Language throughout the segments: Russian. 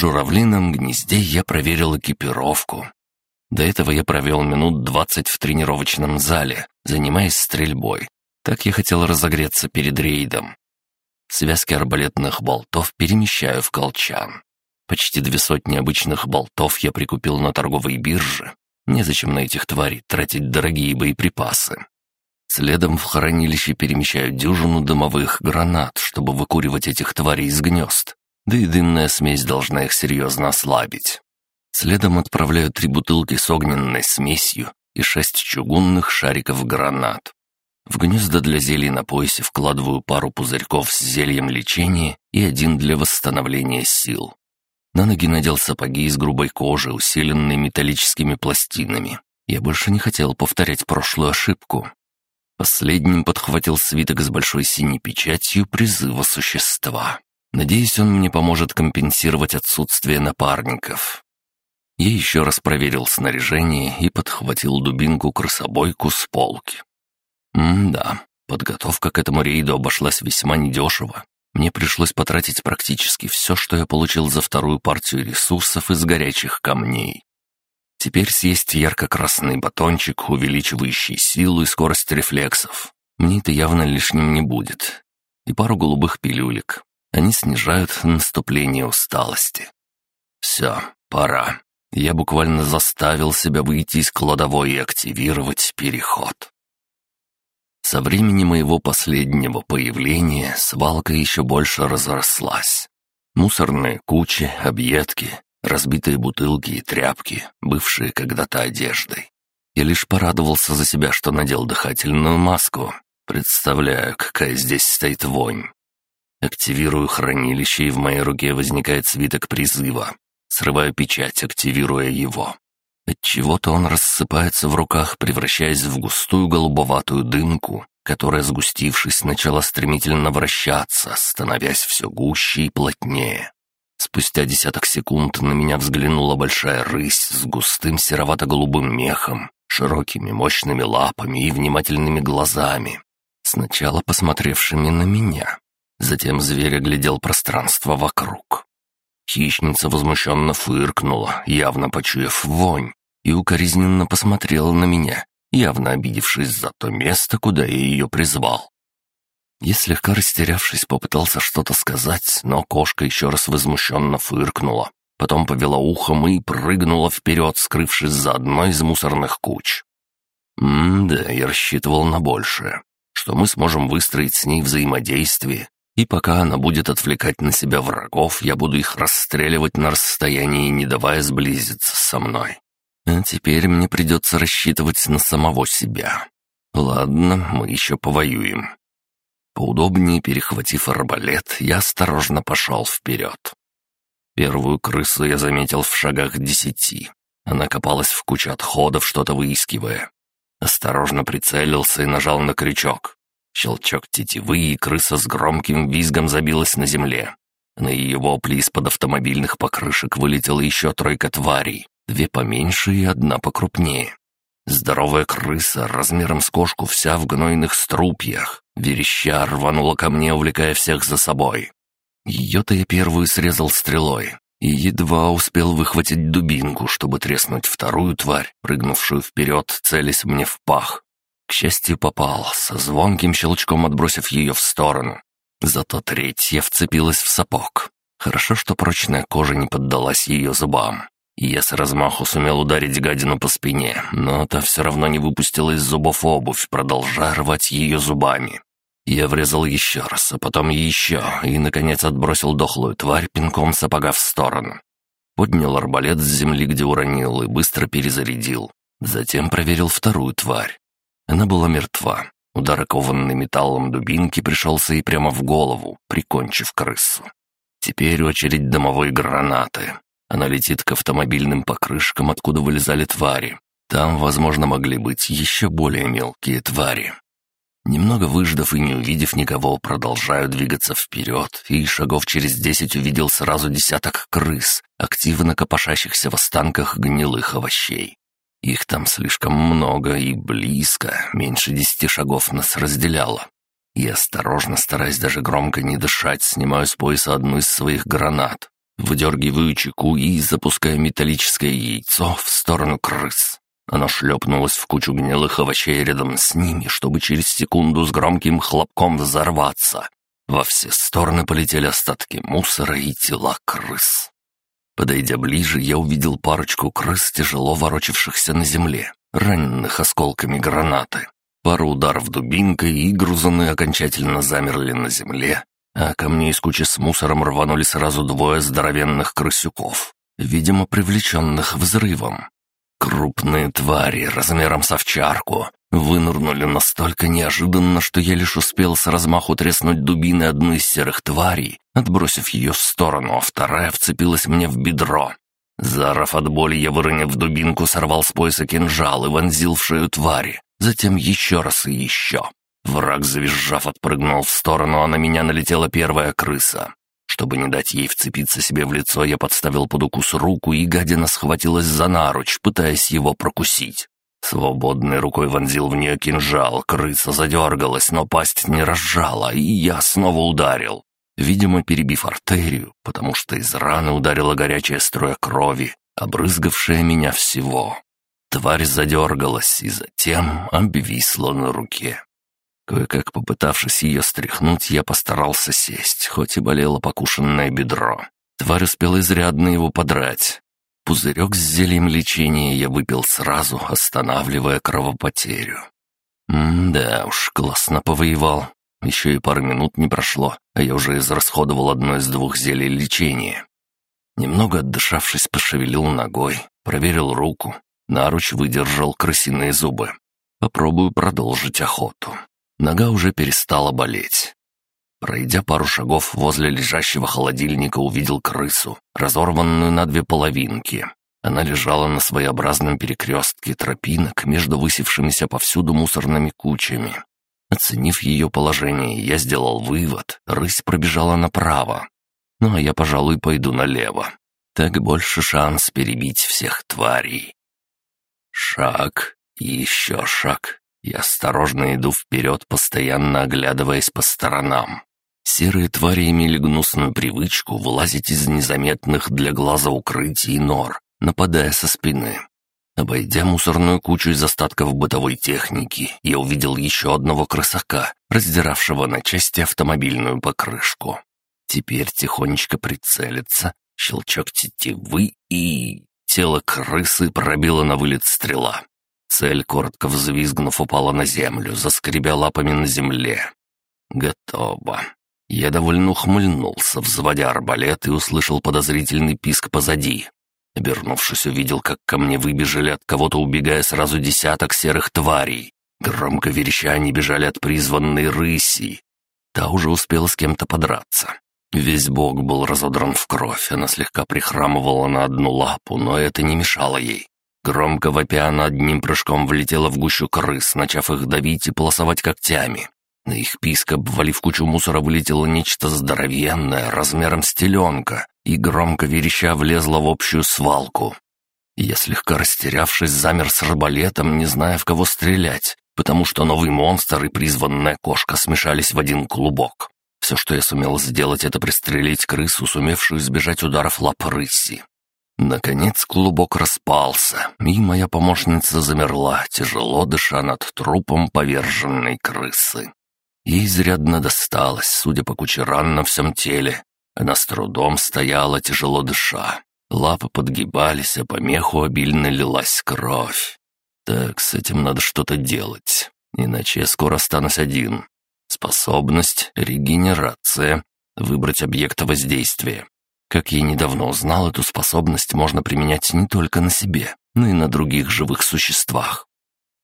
журавлином гнезде я проверил экипировку. До этого я провел минут двадцать в тренировочном зале, занимаясь стрельбой. Так я хотел разогреться перед рейдом. Связки арбалетных болтов перемещаю в колчан. Почти две сотни обычных болтов я прикупил на торговой бирже. Незачем на этих тварей тратить дорогие боеприпасы. Следом в хранилище перемещаю дюжину дымовых гранат, чтобы выкуривать этих тварей из гнезд. Да и дымная смесь должна их серьезно ослабить. Следом отправляю три бутылки с огненной смесью и шесть чугунных шариков гранат. В гнезда для зелий на поясе вкладываю пару пузырьков с зельем лечения и один для восстановления сил. На ноги надел сапоги из грубой кожи, усиленные металлическими пластинами. Я больше не хотел повторять прошлую ошибку. Последним подхватил свиток с большой синей печатью призыва существа. Надеюсь, он мне поможет компенсировать отсутствие напарников. Я еще раз проверил снаряжение и подхватил дубинку-крысобойку с полки. М-да, подготовка к этому рейду обошлась весьма недешево. Мне пришлось потратить практически все, что я получил за вторую партию ресурсов из горячих камней. Теперь съесть ярко-красный батончик, увеличивающий силу и скорость рефлексов. Мне это явно лишним не будет. И пару голубых пилюлек. Они снижают наступление усталости. Все, пора. Я буквально заставил себя выйти из кладовой и активировать переход. Со времени моего последнего появления свалка еще больше разрослась. Мусорные кучи, объедки, разбитые бутылки и тряпки, бывшие когда-то одеждой. Я лишь порадовался за себя, что надел дыхательную маску. Представляю, какая здесь стоит вонь. Активирую хранилище, и в моей руке возникает свиток призыва. Срываю печать, активируя его. Отчего-то он рассыпается в руках, превращаясь в густую голубоватую дымку, которая, сгустившись, начала стремительно вращаться, становясь все гуще и плотнее. Спустя десяток секунд на меня взглянула большая рысь с густым серовато-голубым мехом, широкими мощными лапами и внимательными глазами, сначала посмотревшими на меня. Затем зверь оглядел пространство вокруг. Хищница возмущенно фыркнула, явно почуяв вонь, и укоризненно посмотрела на меня, явно обидевшись за то место, куда я ее призвал. Я слегка растерявшись, попытался что-то сказать, но кошка еще раз возмущенно фыркнула. Потом повела ухом и прыгнула вперед, скрывшись за одной из мусорных куч. М-да, я рассчитывал на большее, что мы сможем выстроить с ней взаимодействие, и пока она будет отвлекать на себя врагов, я буду их расстреливать на расстоянии, не давая сблизиться со мной. А теперь мне придется рассчитывать на самого себя. Ладно, мы еще повоюем. Поудобнее перехватив арбалет, я осторожно пошел вперед. Первую крысу я заметил в шагах десяти. Она копалась в куче отходов, что-то выискивая. Осторожно прицелился и нажал на крючок. Щелчок тетивы, и крыса с громким визгом забилась на земле. На ее вопли из-под автомобильных покрышек вылетела еще тройка тварей, две поменьше и одна покрупнее. Здоровая крыса, размером с кошку, вся в гнойных струпьях, вереща рванула ко мне, увлекая всех за собой. Ее-то я первую срезал стрелой, и едва успел выхватить дубинку, чтобы треснуть вторую тварь, прыгнувшую вперед, целясь мне в пах. К счастью, попал, со звонким щелчком отбросив ее в сторону. Зато третья вцепилась в сапог. Хорошо, что прочная кожа не поддалась ее зубам. Я с размаху сумел ударить гадину по спине, но та все равно не выпустила из зубов обувь, продолжая рвать ее зубами. Я врезал еще раз, а потом еще, и, наконец, отбросил дохлую тварь пинком сапога в сторону. Поднял арбалет с земли, где уронил, и быстро перезарядил. Затем проверил вторую тварь. Она была мертва. Удар, окованный металлом дубинки, пришелся ей прямо в голову, прикончив крысу. Теперь очередь домовой гранаты. Она летит к автомобильным покрышкам, откуда вылезали твари. Там, возможно, могли быть еще более мелкие твари. Немного выждав и не увидев никого, продолжаю двигаться вперед, и шагов через десять увидел сразу десяток крыс, активно копошащихся в останках гнилых овощей. Их там слишком много и близко, меньше десяти шагов нас разделяло. И осторожно, стараясь даже громко не дышать, снимаю с пояса одну из своих гранат. Выдергиваю чеку и запускаю металлическое яйцо в сторону крыс. Оно шлепнулось в кучу гнилых овощей рядом с ними, чтобы через секунду с громким хлопком взорваться. Во все стороны полетели остатки мусора и тела крыс. Подойдя ближе, я увидел парочку крыс, тяжело ворочавшихся на земле, раненых осколками гранаты. Пару ударов дубинкой, и грузаны окончательно замерли на земле, а ко мне из кучи с мусором рванули сразу двое здоровенных крысюков, видимо, привлеченных взрывом. Крупные твари размером с овчарку вынырнули настолько неожиданно, что я лишь успел с размаху треснуть дубиной одну из серых тварей, отбросив ее в сторону, а вторая вцепилась мне в бедро. Заров от боли, я, выронив дубинку, сорвал с пояса кинжал и вонзил в шею твари, затем еще раз и еще. Враг, завизжав, отпрыгнул в сторону, а на меня налетела первая крыса. Чтобы не дать ей вцепиться себе в лицо, я подставил под укус руку, и гадина схватилась за наруч, пытаясь его прокусить. Свободной рукой вонзил в нее кинжал, крыса задергалась, но пасть не разжала, и я снова ударил. Видимо, перебив артерию, потому что из раны ударила горячая струя крови, обрызгавшая меня всего. Тварь задергалась и затем обвисла на руке. Кое-как попытавшись ее стряхнуть, я постарался сесть, хоть и болело покушенное бедро. Тварь успела изрядно его подрать. Пузырек с зельем лечения я выпил сразу, останавливая кровопотерю. М-да уж, классно повоевал. Еще и пару минут не прошло, а я уже израсходовал одно из двух зелий лечения. Немного отдышавшись, пошевелил ногой, проверил руку. Наруч выдержал крысиные зубы. Попробую продолжить охоту. Нога уже перестала болеть. Пройдя пару шагов возле лежащего холодильника, увидел крысу, разорванную на две половинки. Она лежала на своеобразном перекрестке тропинок между высевшимися повсюду мусорными кучами. Оценив ее положение, я сделал вывод, рысь пробежала направо. Ну а я, пожалуй, пойду налево. Так больше шанс перебить всех тварей. Шаг, еще шаг, я осторожно иду вперед, постоянно оглядываясь по сторонам. Серые твари имели гнусную привычку вылазить из незаметных для глаза укрытий нор, нападая со спины. Обойдя мусорную кучу из остатков бытовой техники, я увидел еще одного крысака, раздиравшего на части автомобильную покрышку. Теперь тихонечко прицелиться, щелчок тетивы и... Тело крысы пробило на вылет стрела. Цель, коротко взвизгнув, упала на землю, заскребя лапами на земле. Готово. Я довольно ухмыльнулся, взводя арбалет, и услышал подозрительный писк позади. Обернувшись, увидел, как ко мне выбежали от кого-то, убегая сразу десяток серых тварей. Громко вереща они бежали от призванной рыси. Та уже успела с кем-то подраться. Весь бок был разодран в кровь, она слегка прихрамывала на одну лапу, но это не мешало ей. Громко вопя она одним прыжком влетела в гущу крыс, начав их давить и полосовать когтями. На их писк, обвалив кучу мусора, вылетело нечто здоровенное, размером с теленка, и громко вереща влезла в общую свалку. Я, слегка растерявшись, замер с арбалетом, не зная, в кого стрелять, потому что новый монстр и призванная кошка смешались в один клубок. Все, что я сумел сделать, это пристрелить крысу, сумевшую избежать ударов лап рыси. Наконец клубок распался, и моя помощница замерла, тяжело дыша над трупом поверженной крысы. Ей изрядно досталось, судя по куче ран на всем теле. Она с трудом стояла, тяжело дыша. Лапы подгибались, а по меху обильно лилась кровь. Так, с этим надо что-то делать, иначе я скоро останусь один. Способность, регенерация, выбрать объект воздействия. Как я недавно узнал, эту способность можно применять не только на себе, но и на других живых существах.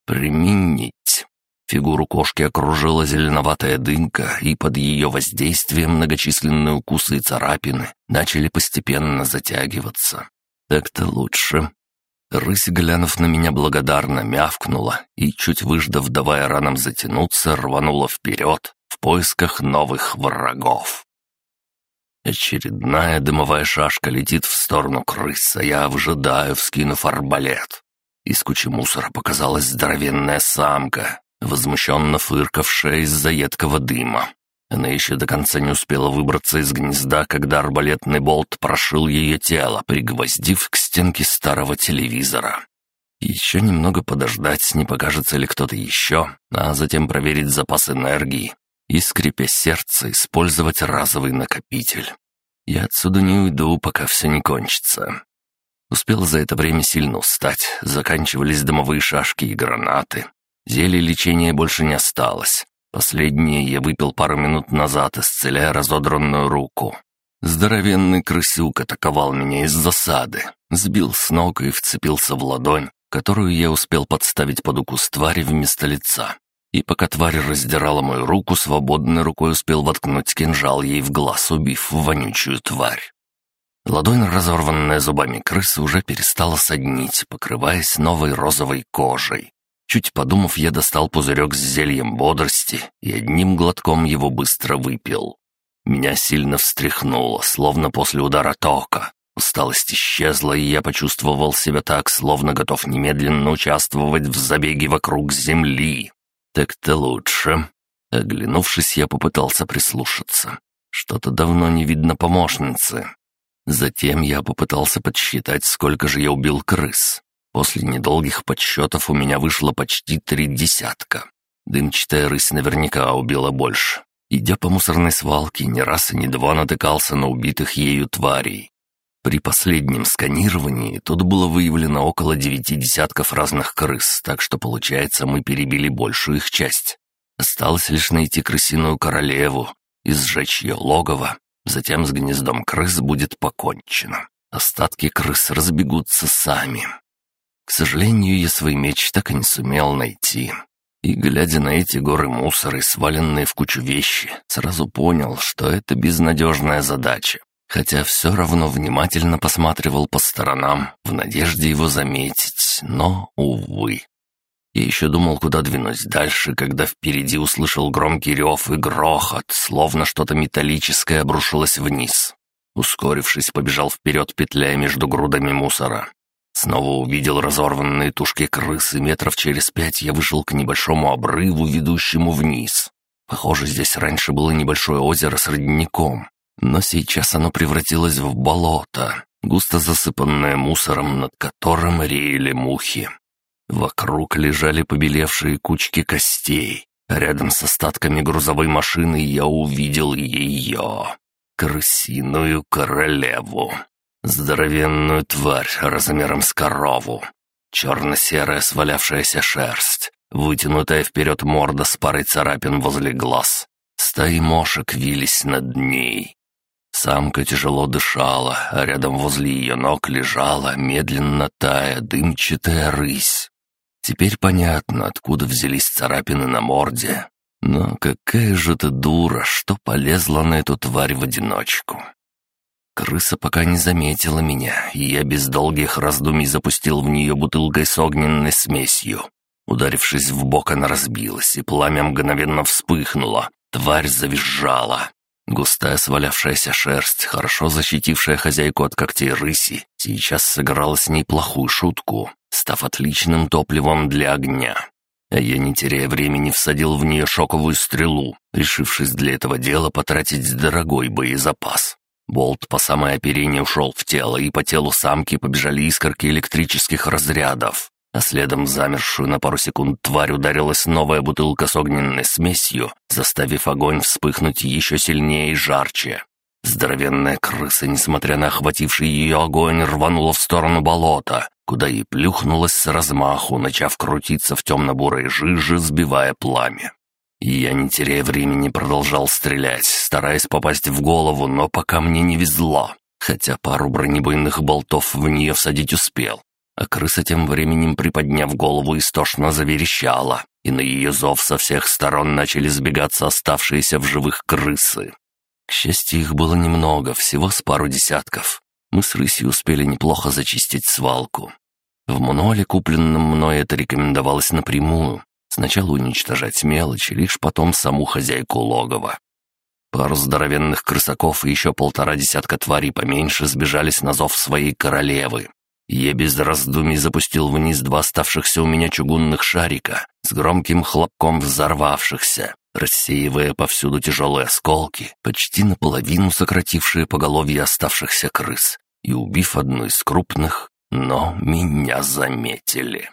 Применить. Фигуру кошки окружила зеленоватая дымка, и под ее воздействием многочисленные укусы и царапины начали постепенно затягиваться. Так-то лучше. Рысь, глянув на меня, благодарно мявкнула и, чуть выждав, давая ранам затянуться, рванула вперед в поисках новых врагов. Очередная дымовая шашка летит в сторону крыса, я выжидаю, вскинув арбалет. Из кучи мусора показалась здоровенная самка, возмущенно фыркавшая из-за едкого дыма. Она еще до конца не успела выбраться из гнезда, когда арбалетный болт прошил ее тело, пригвоздив к стенке старого телевизора. Еще немного подождать, не покажется ли кто-то еще, а затем проверить запас энергии и, скрипя сердце, использовать разовый накопитель. Я отсюда не уйду, пока все не кончится. Успел за это время сильно устать, заканчивались дымовые шашки и гранаты. Зелья лечения больше не осталось. Последнее я выпил пару минут назад, исцеляя разодранную руку. Здоровенный крысюк атаковал меня из засады, сбил с ног и вцепился в ладонь, которую я успел подставить под укус твари вместо лица. И пока тварь раздирала мою руку, свободной рукой успел воткнуть кинжал ей в глаз, убив вонючую тварь. Ладонь, разорванная зубами крысы, уже перестала соднить, покрываясь новой розовой кожей. Чуть подумав, я достал пузырек с зельем бодрости и одним глотком его быстро выпил. Меня сильно встряхнуло, словно после удара тока. Усталость исчезла, и я почувствовал себя так, словно готов немедленно участвовать в забеге вокруг земли. Так-то лучше. Оглянувшись, я попытался прислушаться. Что-то давно не видно помощницы. Затем я попытался подсчитать, сколько же я убил крыс. После недолгих подсчетов у меня вышло почти три десятка. Дымчатая рысь наверняка убила больше. Идя по мусорной свалке, ни раз и ни два натыкался на убитых ею тварей. При последнем сканировании тут было выявлено около девяти десятков разных крыс, так что, получается, мы перебили большую их часть. Осталось лишь найти крысиную королеву и сжечь ее логово, Затем с гнездом крыс будет покончено. Остатки крыс разбегутся сами. К сожалению, я свой меч так и не сумел найти. И, глядя на эти горы мусора и сваленные в кучу вещи, сразу понял, что это безнадежная задача. Хотя все равно внимательно посматривал по сторонам, в надежде его заметить, но, увы. Я еще думал, куда двинусь дальше, когда впереди услышал громкий рев и грохот, словно что-то металлическое обрушилось вниз. Ускорившись, побежал вперед, петляя между грудами мусора. Снова увидел разорванные тушки крысы, метров через пять я вышел к небольшому обрыву, ведущему вниз. Похоже, здесь раньше было небольшое озеро с родником, но сейчас оно превратилось в болото, густо засыпанное мусором, над которым реяли мухи. Вокруг лежали побелевшие кучки костей, а рядом с остатками грузовой машины я увидел ее. Крысиную королеву. Здоровенную тварь размером с корову. Черно-серая свалявшаяся шерсть, вытянутая вперед морда с парой царапин возле глаз. Стаи мошек вились над ней. Самка тяжело дышала, а рядом возле ее ног лежала, медленно тая, дымчатая рысь. Теперь понятно, откуда взялись царапины на морде. Но какая же ты дура, что полезла на эту тварь в одиночку. Крыса пока не заметила меня, и я без долгих раздумий запустил в нее бутылкой с огненной смесью. Ударившись в бок, она разбилась, и пламя мгновенно вспыхнуло. Тварь завизжала. Густая свалявшаяся шерсть, хорошо защитившая хозяйку от когтей рыси, сейчас сыграла с ней плохую шутку став отличным топливом для огня. А я, не теряя времени, всадил в нее шоковую стрелу, решившись для этого дела потратить дорогой боезапас. Болт по самое оперение ушел в тело, и по телу самки побежали искорки электрических разрядов. А следом замершую на пару секунд тварь ударилась новая бутылка с огненной смесью, заставив огонь вспыхнуть еще сильнее и жарче. Здоровенная крыса, несмотря на охвативший ее огонь, рванула в сторону болота, куда и плюхнулась с размаху, начав крутиться в темно-бурой жиже, сбивая пламя. Я, не теряя времени, продолжал стрелять, стараясь попасть в голову, но пока мне не везло, хотя пару бронебойных болтов в нее всадить успел. А крыса тем временем, приподняв голову, истошно заверещала, и на ее зов со всех сторон начали сбегаться оставшиеся в живых крысы. К счастью, их было немного, всего с пару десятков. Мы с рысью успели неплохо зачистить свалку. В мануале, купленном мной, это рекомендовалось напрямую. Сначала уничтожать мелочи, лишь потом саму хозяйку логова. Пару здоровенных крысаков и еще полтора десятка тварей поменьше сбежались на зов своей королевы. Я без раздумий запустил вниз два оставшихся у меня чугунных шарика с громким хлопком взорвавшихся, рассеивая повсюду тяжелые осколки, почти наполовину сократившие поголовье оставшихся крыс, и убив одну из крупных, но меня заметили.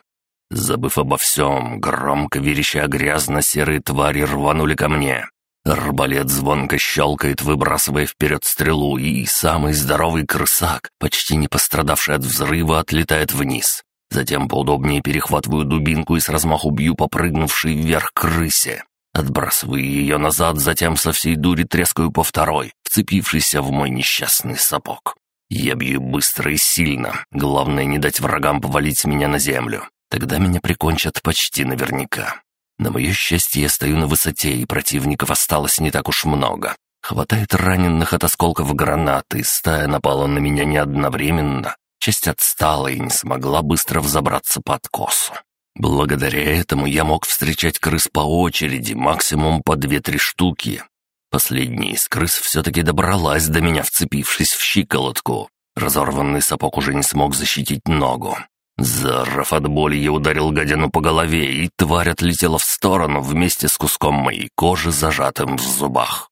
Забыв обо всем, громко вереща грязно-серые твари рванули ко мне. Арбалет звонко щелкает, выбрасывая вперед стрелу, и самый здоровый крысак, почти не пострадавший от взрыва, отлетает вниз. Затем поудобнее перехватываю дубинку и с размаху бью попрыгнувшей вверх крысе. Отбрасываю ее назад, затем со всей дури трескаю по второй, вцепившийся в мой несчастный сапог. Я бью быстро и сильно, главное не дать врагам повалить меня на землю. Тогда меня прикончат почти наверняка. На мое счастье, я стою на высоте, и противников осталось не так уж много. Хватает раненых от осколков гранаты, стая напала на меня не одновременно. Часть отстала и не смогла быстро взобраться под косу. Благодаря этому я мог встречать крыс по очереди, максимум по две-три штуки. Последняя из крыс все-таки добралась до меня, вцепившись в щиколотку. Разорванный сапог уже не смог защитить ногу. Зарав от боли, я ударил гадину по голове, и тварь отлетела в сторону вместе с куском моей кожи, зажатым в зубах.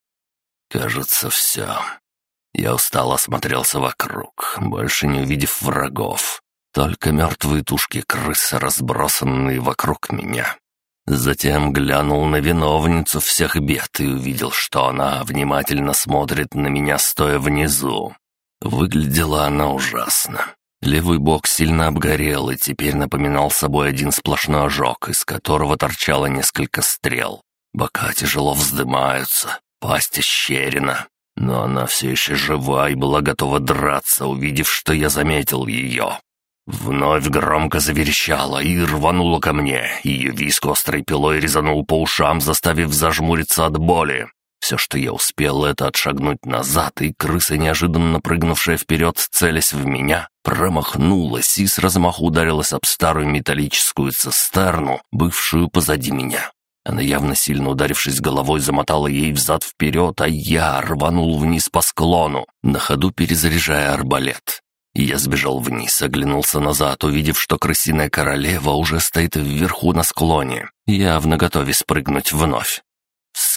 Кажется, все. Я устало осмотрелся вокруг, больше не увидев врагов. Только мертвые тушки крысы, разбросанные вокруг меня. Затем глянул на виновницу всех бед и увидел, что она внимательно смотрит на меня, стоя внизу. Выглядела она ужасно. Левый бок сильно обгорел и теперь напоминал собой один сплошной ожог, из которого торчало несколько стрел. Бока тяжело вздымаются, пасть ощерена, но она все еще жива и была готова драться, увидев, что я заметил ее. Вновь громко заверещала и рванула ко мне. Ее виск острой пилой резанул по ушам, заставив зажмуриться от боли. Все, что я успел, это отшагнуть назад, и крыса, неожиданно прыгнувшая вперед, целясь в меня, промахнулась и с размаху ударилась об старую металлическую цистерну, бывшую позади меня. Она, явно сильно ударившись головой, замотала ей взад-вперед, а я рванул вниз по склону, на ходу перезаряжая арбалет. Я сбежал вниз, оглянулся назад, увидев, что крысиная королева уже стоит вверху на склоне, явно готовясь спрыгнуть вновь.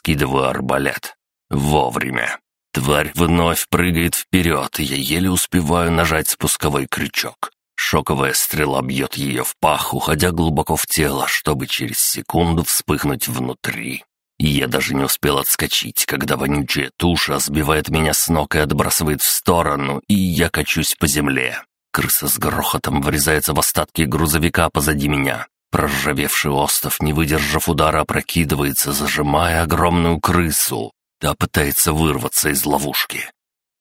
Вскидываю арбалет. Вовремя. Тварь вновь прыгает вперед, и я еле успеваю нажать спусковой крючок. Шоковая стрела бьет ее в пах, уходя глубоко в тело, чтобы через секунду вспыхнуть внутри. И я даже не успел отскочить, когда вонючая туша сбивает меня с ног и отбрасывает в сторону, и я качусь по земле. Крыса с грохотом врезается в остатки грузовика позади меня. Проржавевший остов, не выдержав удара, опрокидывается, зажимая огромную крысу. Та пытается вырваться из ловушки.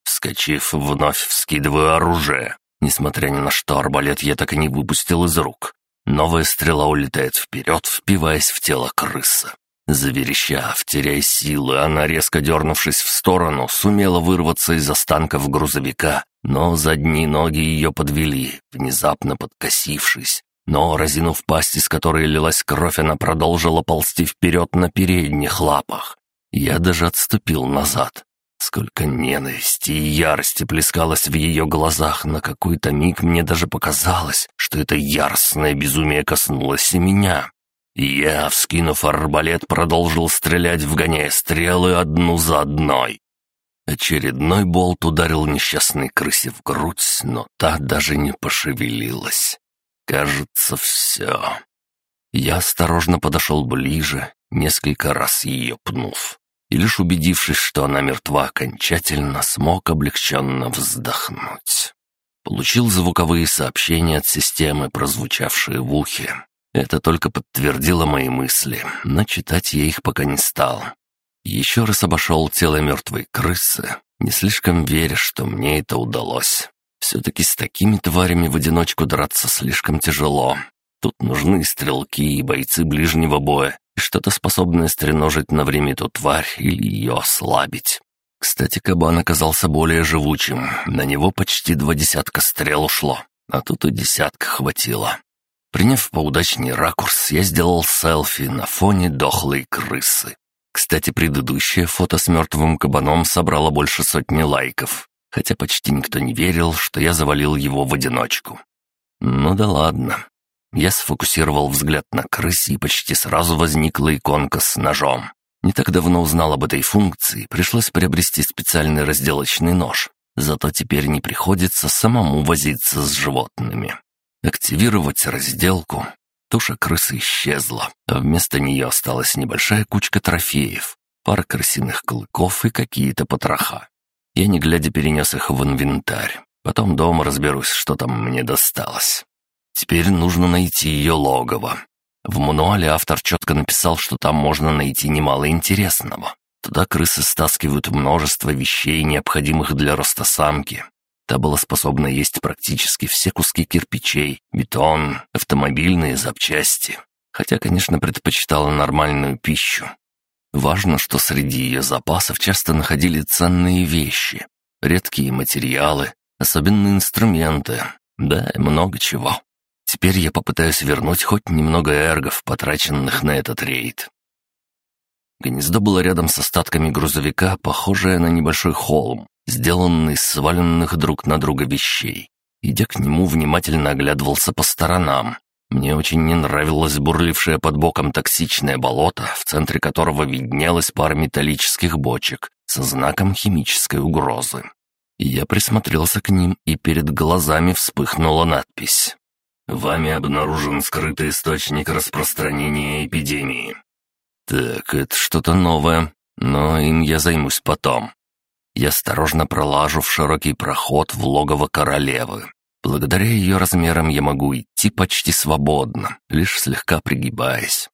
Вскочив, вновь вскидываю оружие. Несмотря ни на что, арбалет я так и не выпустил из рук. Новая стрела улетает вперед, впиваясь в тело крысы. Заверещав, теряя силы, она, резко дернувшись в сторону, сумела вырваться из останков грузовика, но задние ноги ее подвели, внезапно подкосившись. Но, разинув пасть, из которой лилась кровь, она продолжила ползти вперед на передних лапах. Я даже отступил назад. Сколько ненависти и ярости плескалось в ее глазах, на какой-то миг мне даже показалось, что это яростное безумие коснулось и меня. Я, вскинув арбалет, продолжил стрелять, вгоняя стрелы одну за одной. Очередной болт ударил несчастной крысе в грудь, но та даже не пошевелилась. Кажется, все. Я осторожно подошел ближе, несколько раз ее пнув, и лишь убедившись, что она мертва окончательно, смог облегченно вздохнуть. Получил звуковые сообщения от системы, прозвучавшие в ухе. Это только подтвердило мои мысли, но читать я их пока не стал. Еще раз обошел тело мертвой крысы, не слишком веря, что мне это удалось. Все-таки с такими тварями в одиночку драться слишком тяжело. Тут нужны стрелки и бойцы ближнего боя, и что-то способное стреножить на время эту тварь или ее ослабить. Кстати, кабан оказался более живучим, на него почти два десятка стрел ушло, а тут и десятка хватило. Приняв поудачней ракурс, я сделал селфи на фоне дохлой крысы. Кстати, предыдущее фото с мертвым кабаном собрало больше сотни лайков, хотя почти никто не верил, что я завалил его в одиночку. Ну да ладно. Я сфокусировал взгляд на крысе, и почти сразу возникла иконка с ножом. Не так давно узнал об этой функции, пришлось приобрести специальный разделочный нож. Зато теперь не приходится самому возиться с животными. Активировать разделку. Туша крысы исчезла, а вместо нее осталась небольшая кучка трофеев, пара крысиных клыков и какие-то потроха. Я не глядя перенес их в инвентарь. Потом дома разберусь, что там мне досталось. Теперь нужно найти ее логово. В мануале автор четко написал, что там можно найти немало интересного. Туда крысы стаскивают множество вещей, необходимых для роста самки. Та была способна есть практически все куски кирпичей, бетон, автомобильные запчасти. Хотя, конечно, предпочитала нормальную пищу. Важно, что среди ее запасов часто находили ценные вещи, редкие материалы, особенные инструменты, да много чего. Теперь я попытаюсь вернуть хоть немного эргов, потраченных на этот рейд. Гнездо было рядом с остатками грузовика, похожее на небольшой холм, сделанный из сваленных друг на друга вещей. Идя к нему, внимательно оглядывался по сторонам. Мне очень не нравилось бурлившее под боком токсичное болото, в центре которого виднелась пара металлических бочек со знаком химической угрозы. Я присмотрелся к ним, и перед глазами вспыхнула надпись. «Вами обнаружен скрытый источник распространения эпидемии. Так, это что-то новое, но им я займусь потом. Я осторожно пролажу в широкий проход в логово королевы. Благодаря ее размерам я могу идти почти свободно, лишь слегка пригибаясь.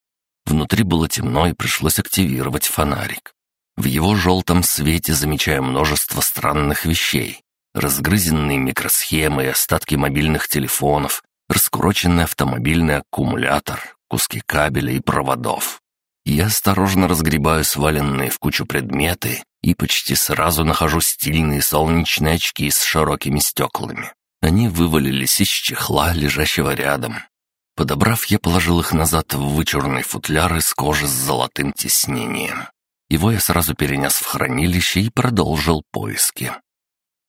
Внутри было темно и пришлось активировать фонарик. В его желтом свете замечаю множество странных вещей. Разгрызенные микросхемы и остатки мобильных телефонов, раскуроченный автомобильный аккумулятор, куски кабеля и проводов. Я осторожно разгребаю сваленные в кучу предметы и почти сразу нахожу стильные солнечные очки с широкими стеклами. Они вывалились из чехла, лежащего рядом. Подобрав, я положил их назад в вычурный футляр из кожи с золотым тиснением. Его я сразу перенес в хранилище и продолжил поиски.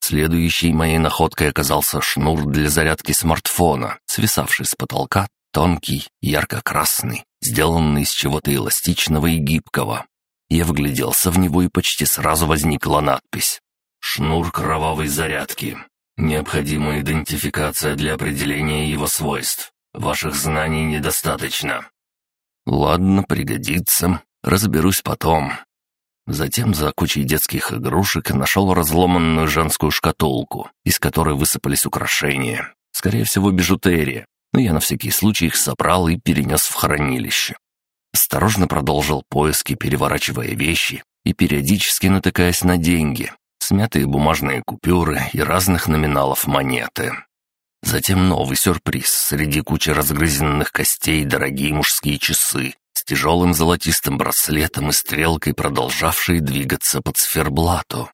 Следующей моей находкой оказался шнур для зарядки смартфона, свисавший с потолка, тонкий, ярко-красный, сделанный из чего-то эластичного и гибкого. Я вгляделся в него и почти сразу возникла надпись. «Шнур кровавой зарядки. Необходима идентификация для определения его свойств. Ваших знаний недостаточно». «Ладно, пригодится. Разберусь потом». Затем за кучей детских игрушек нашел разломанную женскую шкатулку, из которой высыпались украшения. Скорее всего, бижутерия, но я на всякий случай их собрал и перенес в хранилище. Осторожно продолжил поиски, переворачивая вещи и периодически натыкаясь на деньги, смятые бумажные купюры и разных номиналов монеты. Затем новый сюрприз. Среди кучи разгрызенных костей дорогие мужские часы с тяжелым золотистым браслетом и стрелкой, продолжавшие двигаться по циферблату.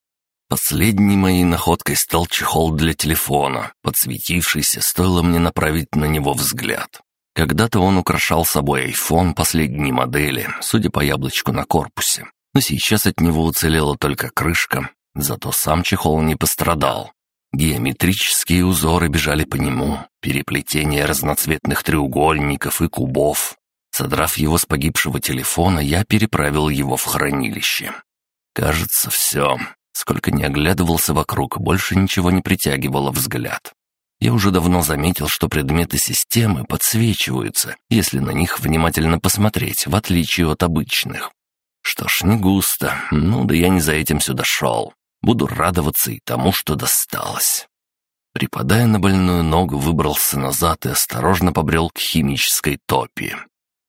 Последней моей находкой стал чехол для телефона, подсветившийся, стоило мне направить на него взгляд. Когда-то он украшал собой iPhone последней модели, судя по яблочку на корпусе. Но сейчас от него уцелела только крышка, зато сам чехол не пострадал. Геометрические узоры бежали по нему, переплетение разноцветных треугольников и кубов. Содрав его с погибшего телефона, я переправил его в хранилище. Кажется, все. Сколько не оглядывался вокруг, больше ничего не притягивало взгляд. Я уже давно заметил, что предметы системы подсвечиваются, если на них внимательно посмотреть, в отличие от обычных. Что ж, не густо. Ну да я не за этим сюда шел. Буду радоваться и тому, что досталось. Припадая на больную ногу, выбрался назад и осторожно побрел к химической топи.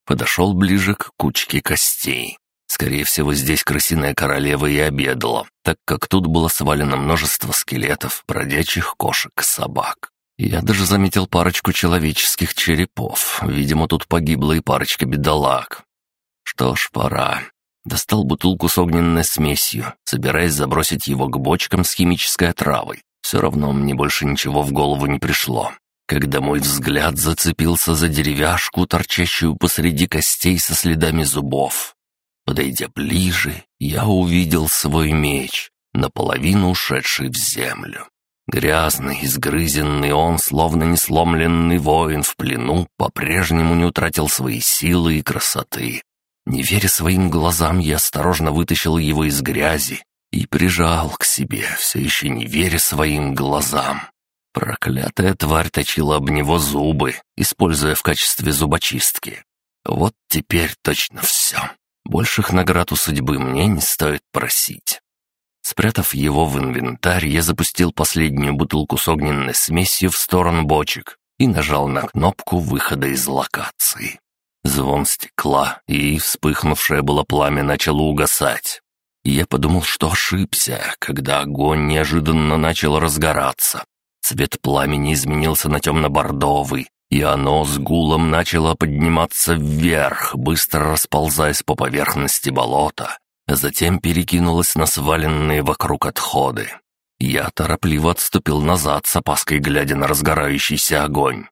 Подошел ближе к кучке костей. Скорее всего, здесь крысиная королева и обедала, так как тут было свалено множество скелетов, бродячих кошек, собак. Я даже заметил парочку человеческих черепов. Видимо, тут погибла и парочка бедолаг. Что ж, пора. Достал бутылку с огненной смесью, собираясь забросить его к бочкам с химической отравой. Все равно мне больше ничего в голову не пришло. Когда мой взгляд зацепился за деревяшку, торчащую посреди костей со следами зубов. Подойдя ближе, я увидел свой меч, наполовину ушедший в землю. Грязный, изгрызенный он, словно несломленный воин в плену, по-прежнему не утратил свои силы и красоты. Не веря своим глазам, я осторожно вытащил его из грязи и прижал к себе, все еще не веря своим глазам. Проклятая тварь точила об него зубы, используя в качестве зубочистки. Вот теперь точно все. Больших наград у судьбы мне не стоит просить. Спрятав его в инвентарь, я запустил последнюю бутылку с огненной смесью в сторону бочек и нажал на кнопку выхода из локации. Звон стекла, и вспыхнувшее было пламя начало угасать. Я подумал, что ошибся, когда огонь неожиданно начал разгораться, Цвет пламени изменился на темно-бордовый, и оно с гулом начало подниматься вверх, быстро расползаясь по поверхности болота, а затем перекинулось на сваленные вокруг отходы. Я торопливо отступил назад с опаской, глядя на разгорающийся огонь.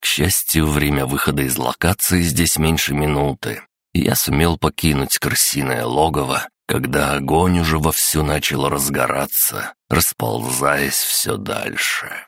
К счастью, время выхода из локации здесь меньше минуты. Я сумел покинуть крысиное логово когда огонь уже вовсю начал разгораться, расползаясь все дальше.